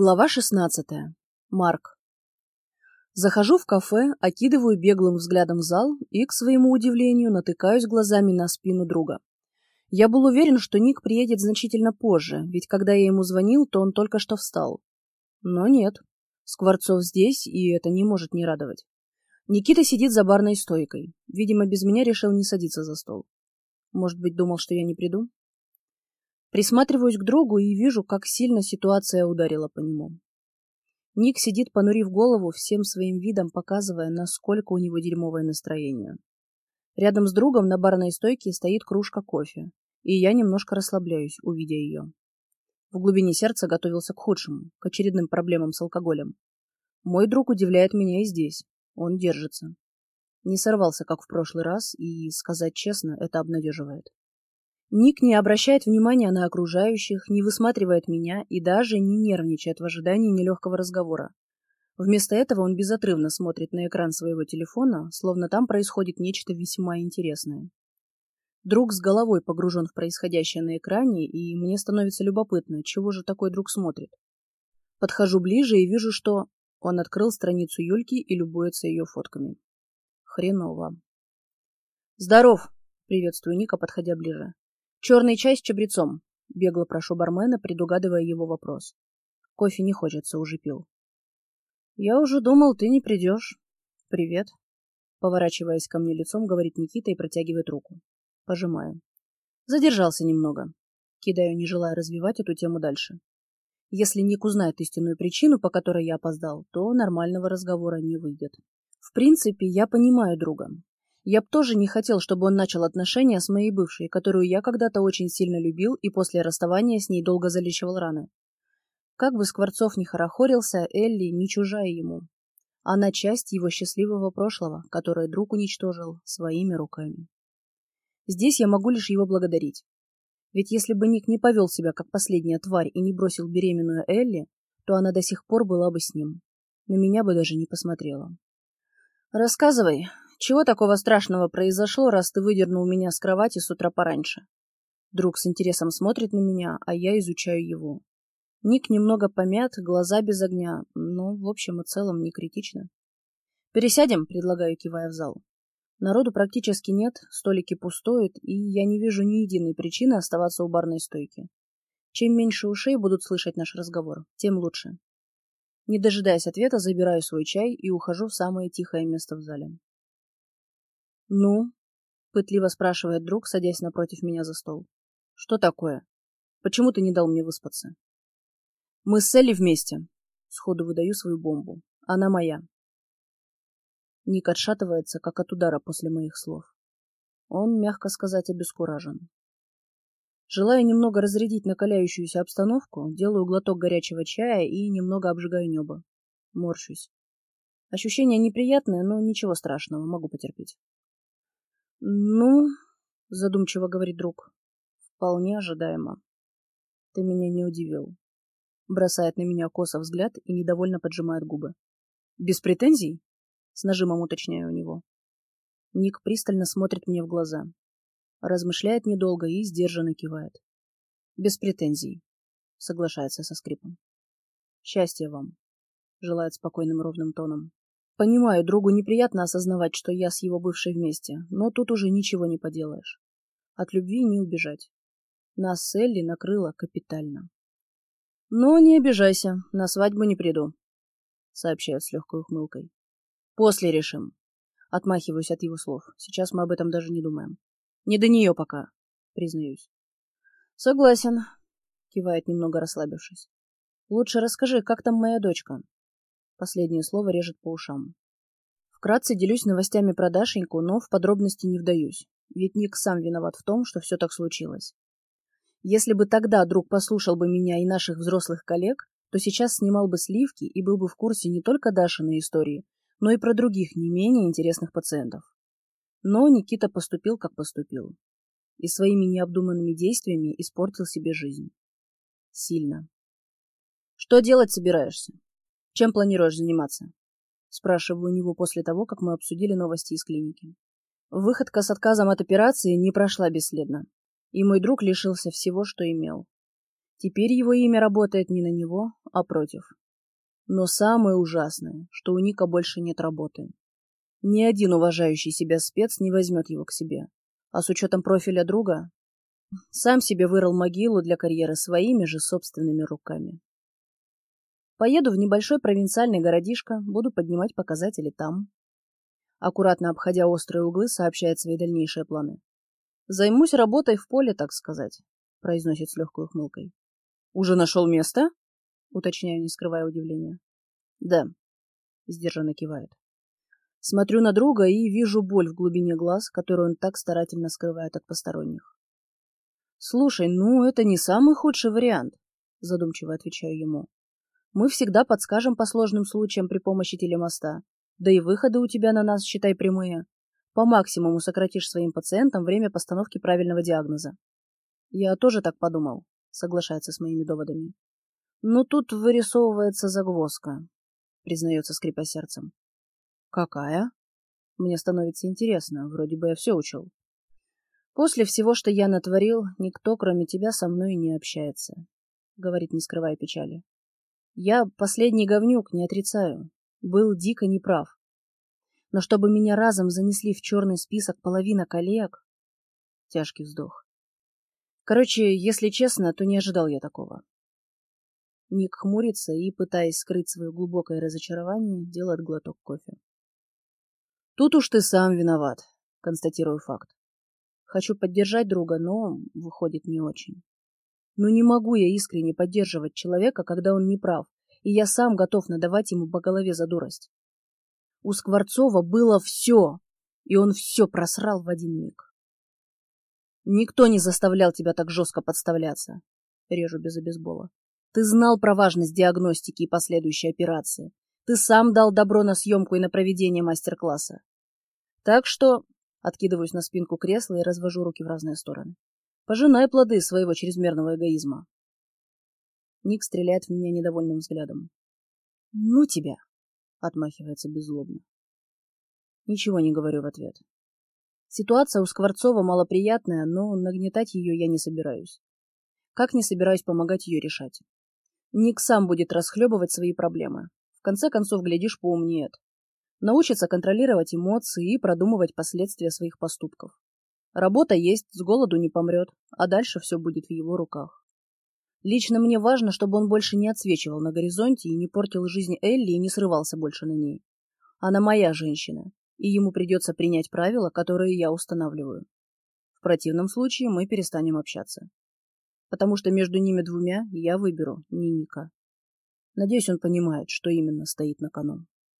Глава 16. Марк. Захожу в кафе, окидываю беглым взглядом зал и, к своему удивлению, натыкаюсь глазами на спину друга. Я был уверен, что Ник приедет значительно позже, ведь когда я ему звонил, то он только что встал. Но нет. Скворцов здесь, и это не может не радовать. Никита сидит за барной стойкой. Видимо, без меня решил не садиться за стол. Может быть, думал, что я не приду? Присматриваюсь к другу и вижу, как сильно ситуация ударила по нему. Ник сидит, понурив голову, всем своим видом показывая, насколько у него дерьмовое настроение. Рядом с другом на барной стойке стоит кружка кофе, и я немножко расслабляюсь, увидя ее. В глубине сердца готовился к худшему, к очередным проблемам с алкоголем. Мой друг удивляет меня и здесь. Он держится. Не сорвался, как в прошлый раз, и, сказать честно, это обнадеживает. Ник не обращает внимания на окружающих, не высматривает меня и даже не нервничает в ожидании нелегкого разговора. Вместо этого он безотрывно смотрит на экран своего телефона, словно там происходит нечто весьма интересное. Друг с головой погружен в происходящее на экране, и мне становится любопытно, чего же такой друг смотрит. Подхожу ближе и вижу, что он открыл страницу Юльки и любуется ее фотками. Хреново. «Здоров!» — приветствую Ника, подходя ближе. Черный чай с чабрецом. Бегло прошу бармена, предугадывая его вопрос. Кофе не хочется, уже пил. Я уже думал, ты не придешь. Привет. Поворачиваясь ко мне лицом, говорит Никита и протягивает руку. Пожимаю. Задержался немного. Кидаю, не желая развивать эту тему дальше. Если Ник узнает истинную причину, по которой я опоздал, то нормального разговора не выйдет. В принципе, я понимаю друга. Я б тоже не хотел, чтобы он начал отношения с моей бывшей, которую я когда-то очень сильно любил и после расставания с ней долго залечивал раны. Как бы Скворцов ни хорохорился, Элли не чужая ему. Она часть его счастливого прошлого, которое друг уничтожил своими руками. Здесь я могу лишь его благодарить. Ведь если бы Ник не повел себя как последняя тварь и не бросил беременную Элли, то она до сих пор была бы с ним. На меня бы даже не посмотрела. «Рассказывай, чего такого страшного произошло, раз ты выдернул меня с кровати с утра пораньше? Друг с интересом смотрит на меня, а я изучаю его. Ник немного помят, глаза без огня, но в общем и целом не критично. «Пересядем?» — предлагаю, кивая в зал. Народу практически нет, столики пустуют, и я не вижу ни единой причины оставаться у барной стойки. Чем меньше ушей будут слышать наш разговор, тем лучше. Не дожидаясь ответа, забираю свой чай и ухожу в самое тихое место в зале. «Ну?» — пытливо спрашивает друг, садясь напротив меня за стол. «Что такое? Почему ты не дал мне выспаться?» «Мы с Элли вместе». Сходу выдаю свою бомбу. «Она моя». Ник отшатывается, как от удара после моих слов. Он, мягко сказать, обескуражен. Желая немного разрядить накаляющуюся обстановку, делаю глоток горячего чая и немного обжигаю небо. Морщусь. Ощущение неприятное, но ничего страшного, могу потерпеть. Ну, задумчиво говорит друг. Вполне ожидаемо. Ты меня не удивил. Бросает на меня косо взгляд и недовольно поджимает губы. Без претензий? С нажимом уточняю у него. Ник пристально смотрит мне в глаза. Размышляет недолго и сдержанно кивает. Без претензий. Соглашается со скрипом. Счастья вам. Желает спокойным ровным тоном. Понимаю, другу неприятно осознавать, что я с его бывшей вместе, но тут уже ничего не поделаешь. От любви не убежать. Нас с Элли накрыло капитально. Но не обижайся, на свадьбу не приду, сообщает с легкой ухмылкой. После решим. Отмахиваюсь от его слов. Сейчас мы об этом даже не думаем. Не до нее пока, признаюсь. Согласен, кивает немного расслабившись. Лучше расскажи, как там моя дочка? Последнее слово режет по ушам. Вкратце делюсь новостями про Дашеньку, но в подробности не вдаюсь, ведь Ник сам виноват в том, что все так случилось. Если бы тогда друг послушал бы меня и наших взрослых коллег, то сейчас снимал бы сливки и был бы в курсе не только Дашиной истории, но и про других не менее интересных пациентов. Но Никита поступил, как поступил. И своими необдуманными действиями испортил себе жизнь. Сильно. «Что делать собираешься?» Чем планируешь заниматься? Спрашиваю у него после того, как мы обсудили новости из клиники. Выходка с отказом от операции не прошла бесследно, и мой друг лишился всего, что имел. Теперь его имя работает не на него, а против. Но самое ужасное, что у Ника больше нет работы. Ни один уважающий себя спец не возьмет его к себе. А с учетом профиля друга, сам себе вырыл могилу для карьеры своими же собственными руками. Поеду в небольшой провинциальный городишко, буду поднимать показатели там. Аккуратно обходя острые углы, сообщает свои дальнейшие планы. Займусь работой в поле, так сказать, произносит с легкой ухмылкой. Уже нашел место? Уточняю, не скрывая удивления. Да, сдержанно кивает. Смотрю на друга и вижу боль в глубине глаз, которую он так старательно скрывает от посторонних. «Слушай, ну это не самый худший вариант», — задумчиво отвечаю ему. «Мы всегда подскажем по сложным случаям при помощи телемоста. Да и выходы у тебя на нас, считай, прямые. По максимуму сократишь своим пациентам время постановки правильного диагноза». «Я тоже так подумал», — соглашается с моими доводами. «Но тут вырисовывается загвоздка», — признается, скрипя сердцем. Какая? Мне становится интересно, вроде бы я все учел. После всего, что я натворил, никто, кроме тебя, со мной не общается, говорит, не скрывая печали. Я последний говнюк, не отрицаю. Был дико неправ. Но чтобы меня разом занесли в черный список половина коллег... Тяжкий вздох. Короче, если честно, то не ожидал я такого. Ник хмурится и, пытаясь скрыть свое глубокое разочарование, делает глоток кофе. Тут уж ты сам виноват, констатирую факт. Хочу поддержать друга, но выходит не очень. Но не могу я искренне поддерживать человека, когда он не прав, и я сам готов надавать ему по голове за дурость. У Скворцова было все, и он все просрал в один миг. Никто не заставлял тебя так жестко подставляться. Режу без обезбола. Ты знал про важность диагностики и последующей операции. Ты сам дал добро на съемку и на проведение мастер-класса. Так что откидываюсь на спинку кресла и развожу руки в разные стороны. Пожинай плоды своего чрезмерного эгоизма. Ник стреляет в меня недовольным взглядом. «Ну тебя!» — отмахивается беззлобно. Ничего не говорю в ответ. Ситуация у Скворцова малоприятная, но нагнетать ее я не собираюсь. Как не собираюсь помогать ее решать. Ник сам будет расхлебывать свои проблемы. В конце концов, глядишь, поумнеет. Научится контролировать эмоции и продумывать последствия своих поступков. Работа есть, с голоду не помрет, а дальше все будет в его руках. Лично мне важно, чтобы он больше не отсвечивал на горизонте и не портил жизнь Элли и не срывался больше на ней. Она моя женщина, и ему придется принять правила, которые я устанавливаю. В противном случае мы перестанем общаться. Потому что между ними двумя я выберу не Ника. Надеюсь, он понимает, что именно стоит на кону.